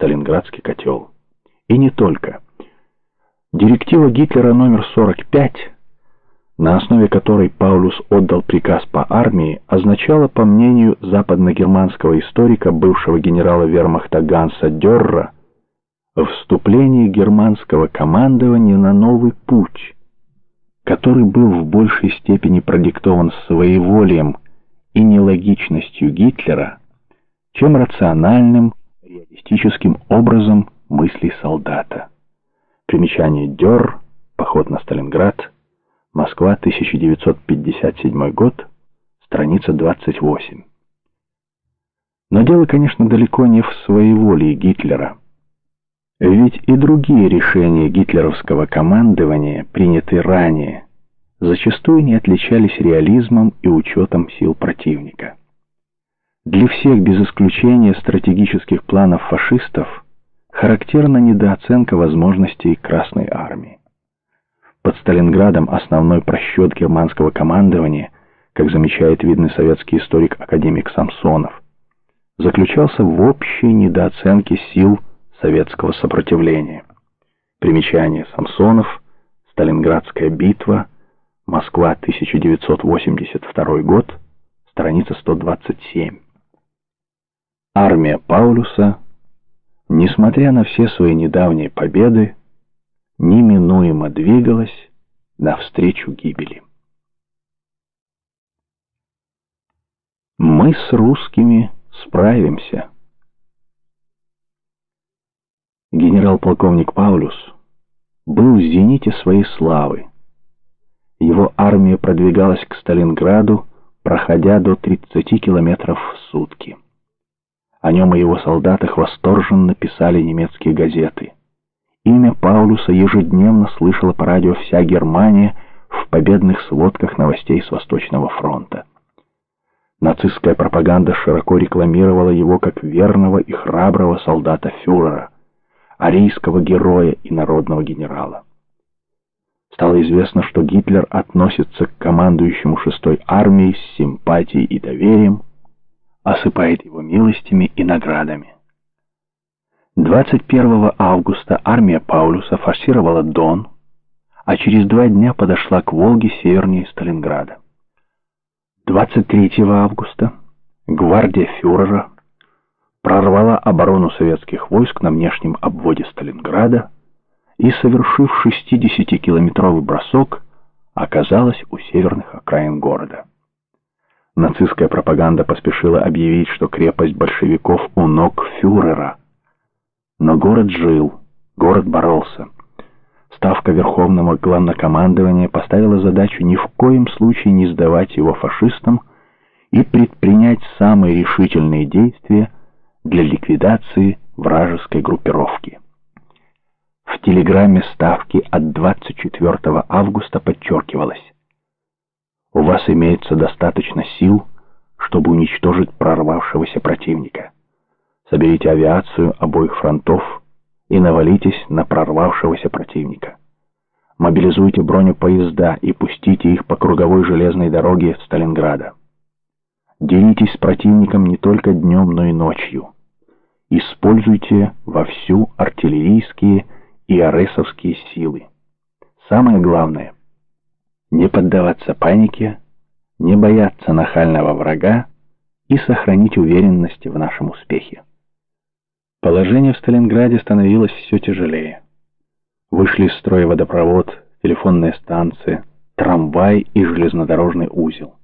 Сталинградский котел. И не только. Директива Гитлера номер 45, на основе которой Паулюс отдал приказ по армии, означала, по мнению западногерманского историка, бывшего генерала вермахта Ганса Дерра, вступление германского командования на новый путь, который был в большей степени продиктован своеволием и нелогичностью Гитлера, чем рациональным, реалистическим образом мыслей солдата. Примечание Дёр, поход на Сталинград, Москва, 1957 год, страница 28. Но дело, конечно, далеко не в своеволии Гитлера. Ведь и другие решения гитлеровского командования, принятые ранее, зачастую не отличались реализмом и учетом сил противника. Для всех без исключения стратегических планов фашистов характерна недооценка возможностей Красной Армии. Под Сталинградом основной просчет германского командования, как замечает видный советский историк академик Самсонов, заключался в общей недооценке сил советского сопротивления. Примечание Самсонов, Сталинградская битва, Москва, 1982 год, страница 127. Армия Паулюса, несмотря на все свои недавние победы, неминуемо двигалась навстречу гибели. Мы с русскими справимся генерал-полковник Паулюс был в зените своей славы. Его армия продвигалась к Сталинграду, проходя до 30 километров в сутки. О нем и его солдатах восторженно писали немецкие газеты. Имя Паулюса ежедневно слышала по радио вся Германия в победных сводках новостей с Восточного фронта. Нацистская пропаганда широко рекламировала его как верного и храброго солдата фюрера – арийского героя и народного генерала. Стало известно, что Гитлер относится к командующему шестой армией с симпатией и доверием, осыпает его милостями и наградами. 21 августа армия Паулюса форсировала Дон, а через два дня подошла к Волге севернее Сталинграда. 23 августа гвардия фюрера прорвала оборону советских войск на внешнем обводе Сталинграда и, совершив 60-километровый бросок, оказалась у северных окраин города. Нацистская пропаганда поспешила объявить, что крепость большевиков у ног фюрера. Но город жил, город боролся. Ставка Верховного Главнокомандования поставила задачу ни в коем случае не сдавать его фашистам и предпринять самые решительные действия для ликвидации вражеской группировки. В телеграмме Ставки от 24 августа подчеркивалось «У вас имеется достаточно сил, чтобы уничтожить прорвавшегося противника. Соберите авиацию обоих фронтов и навалитесь на прорвавшегося противника. Мобилизуйте бронепоезда и пустите их по круговой железной дороге Сталинграда. Делитесь с противником не только днем, но и ночью. Используйте вовсю артиллерийские и аресовские силы. Самое главное — не поддаваться панике, не бояться нахального врага и сохранить уверенность в нашем успехе. Положение в Сталинграде становилось все тяжелее. Вышли из строя водопровод, телефонная станция, трамвай и железнодорожный узел.